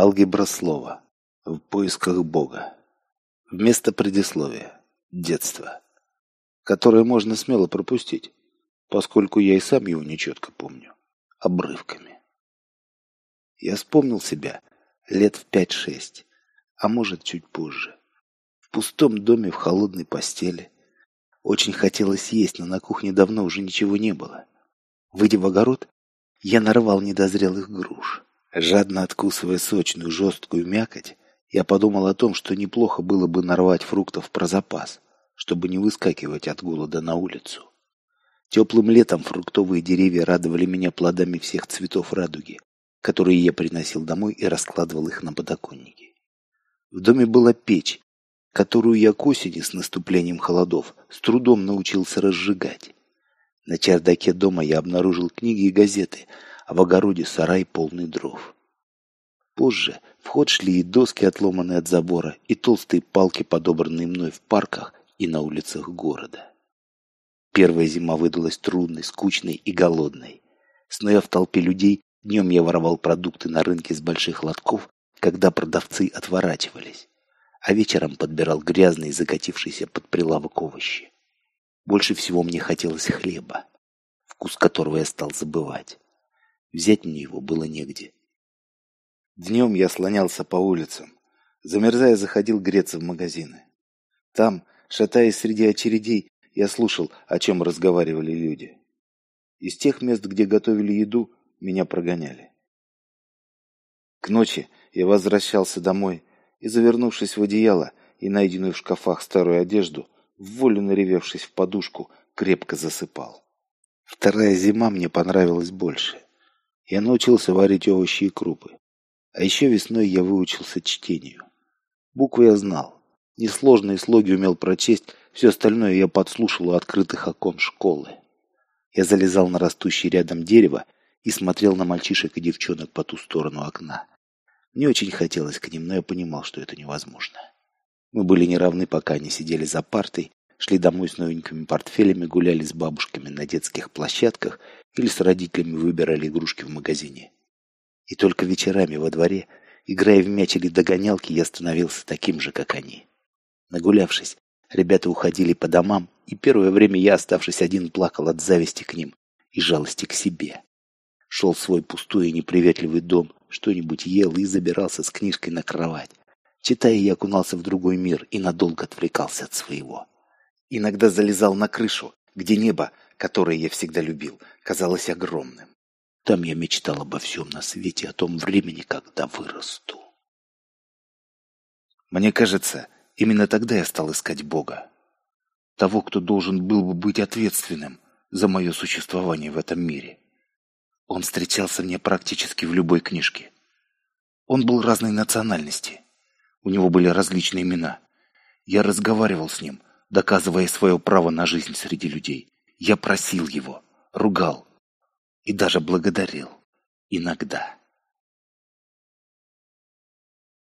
Алгебра слова. В поисках Бога. Вместо предисловия. Детство. Которое можно смело пропустить, поскольку я и сам его нечетко помню. Обрывками. Я вспомнил себя лет в пять-шесть, а может чуть позже. В пустом доме в холодной постели. Очень хотелось есть, но на кухне давно уже ничего не было. Выйдя в огород, я нарвал недозрелых груш. Жадно откусывая сочную жесткую мякоть, я подумал о том, что неплохо было бы нарвать фруктов про запас, чтобы не выскакивать от голода на улицу. Теплым летом фруктовые деревья радовали меня плодами всех цветов радуги, которые я приносил домой и раскладывал их на подоконнике. В доме была печь, которую я к осени с наступлением холодов с трудом научился разжигать. На чердаке дома я обнаружил книги и газеты, а в огороде сарай полный дров. Позже в ход шли и доски, отломанные от забора, и толстые палки, подобранные мной в парках и на улицах города. Первая зима выдалась трудной, скучной и голодной. Сноя в толпе людей, днем я воровал продукты на рынке с больших лотков, когда продавцы отворачивались, а вечером подбирал грязные, закатившиеся под прилавок овощи. Больше всего мне хотелось хлеба, вкус которого я стал забывать. Взять мне его было негде. Днем я слонялся по улицам. Замерзая, заходил греться в магазины. Там, шатаясь среди очередей, я слушал, о чем разговаривали люди. Из тех мест, где готовили еду, меня прогоняли. К ночи я возвращался домой и, завернувшись в одеяло и найденную в шкафах старую одежду, в волю наревевшись в подушку, крепко засыпал. Вторая зима мне понравилась больше. Я научился варить овощи и крупы. А еще весной я выучился чтению. Буквы я знал. Несложные слоги умел прочесть, все остальное я подслушал у открытых окон школы. Я залезал на растущее рядом дерево и смотрел на мальчишек и девчонок по ту сторону окна. Мне очень хотелось к ним, но я понимал, что это невозможно. Мы были неравны, пока они сидели за партой, шли домой с новенькими портфелями, гуляли с бабушками на детских площадках или с родителями выбирали игрушки в магазине. И только вечерами во дворе, играя в мяч или догонялки, я становился таким же, как они. Нагулявшись, ребята уходили по домам, и первое время я, оставшись один, плакал от зависти к ним и жалости к себе. Шел в свой пустой и неприветливый дом, что-нибудь ел и забирался с книжкой на кровать. Читая, я окунался в другой мир и надолго отвлекался от своего. Иногда залезал на крышу, где небо, которое я всегда любил, казалось огромным. Там я мечтал обо всем на свете, о том времени, когда вырасту. Мне кажется, именно тогда я стал искать Бога. Того, кто должен был бы быть ответственным за мое существование в этом мире. Он встречался мне практически в любой книжке. Он был разной национальности. У него были различные имена. Я разговаривал с ним, доказывая свое право на жизнь среди людей. Я просил его, ругал и даже благодарил. Иногда.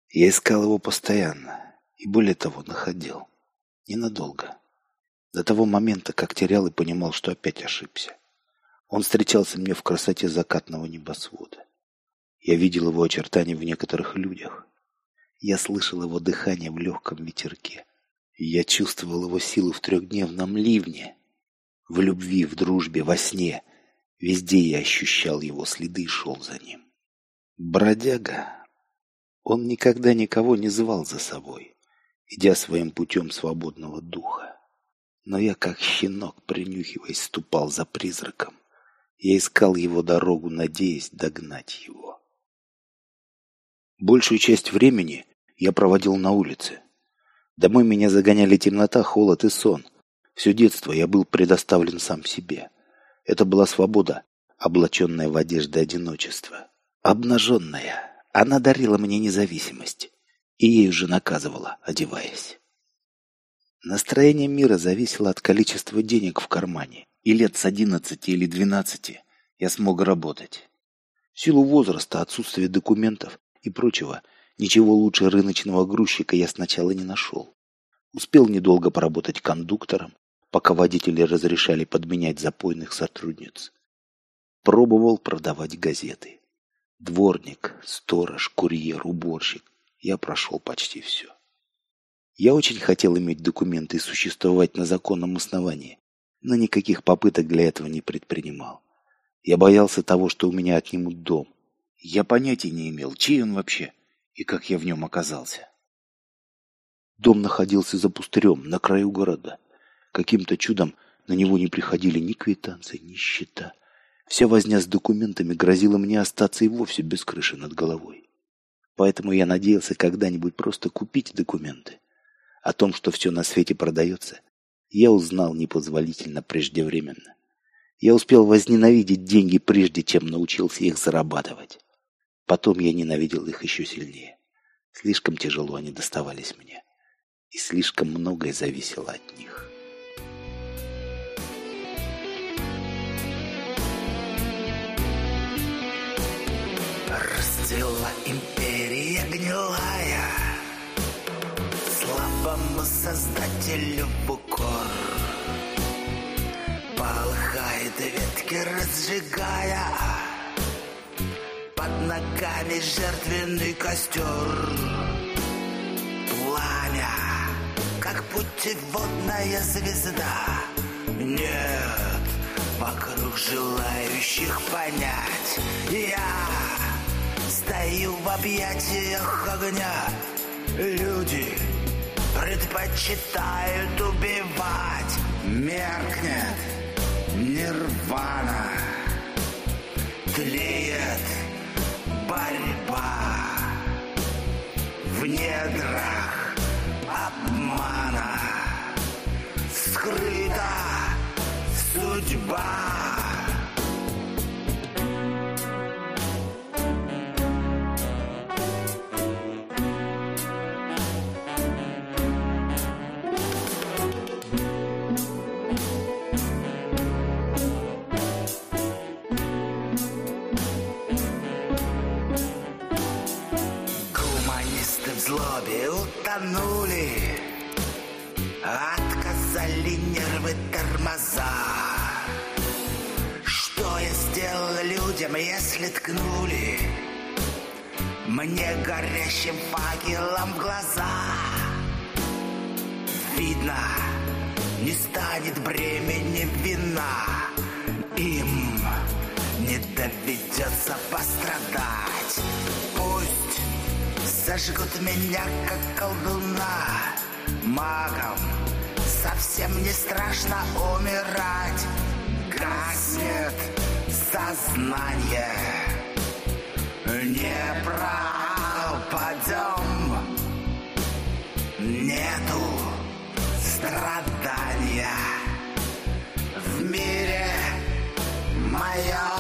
Я искал его постоянно и, более того, находил. Ненадолго. До того момента, как терял и понимал, что опять ошибся. Он встречался мне в красоте закатного небосвода. Я видел его очертания в некоторых людях, я слышал его дыхание в легком ветерке. Я чувствовал его силу в трехдневном ливне. В любви, в дружбе, во сне. Везде я ощущал его следы и шел за ним. Бродяга. Он никогда никого не звал за собой, идя своим путем свободного духа. Но я, как щенок, принюхиваясь, ступал за призраком. Я искал его дорогу, надеясь догнать его. Большую часть времени я проводил на улице. Домой меня загоняли темнота, холод и сон. Все детство я был предоставлен сам себе. Это была свобода, облаченная в одежды одиночества. Обнаженная, она дарила мне независимость. И ею же наказывала, одеваясь. Настроение мира зависело от количества денег в кармане. И лет с одиннадцати или двенадцати я смог работать. В силу возраста, отсутствия документов и прочего, ничего лучше рыночного грузчика я сначала не нашел. Успел недолго поработать кондуктором, пока водители разрешали подменять запойных сотрудниц. Пробовал продавать газеты. Дворник, сторож, курьер, уборщик. Я прошел почти все. Я очень хотел иметь документы и существовать на законном основании, но никаких попыток для этого не предпринимал. Я боялся того, что у меня отнимут дом. Я понятия не имел, чей он вообще и как я в нем оказался. Дом находился за пустырем, на краю города. Каким-то чудом на него не приходили ни квитанции, ни счета. Вся возня с документами грозила мне остаться и вовсе без крыши над головой. Поэтому я надеялся когда-нибудь просто купить документы. О том, что все на свете продается, я узнал непозволительно преждевременно. Я успел возненавидеть деньги, прежде чем научился их зарабатывать. Потом я ненавидел их еще сильнее. Слишком тяжело они доставались мне. И слишком многое зависело от них. Расцвела империя гнилая Слабому создателю в Полыхает ветки, разжигая ногами жертвенный костер. Пламя, как путеводная звезда. Нет вокруг желающих понять. Я стою в объятиях огня. Люди предпочитают убивать. Меркнет нирвана. Тлеет борьба В недрах обмана. Скрыта судьба злобе утонули Отказали нервы тормоза. Что я сделал людям, если ткнули? Мне горящим факелом в глаза. Видно, не станет бремени вина. Им не доведется пострадать Зажгут меня, как колдуна. Магом совсем не страшно умирать. Гаснет сознание Не пропадем. Нету страдания. В мире моем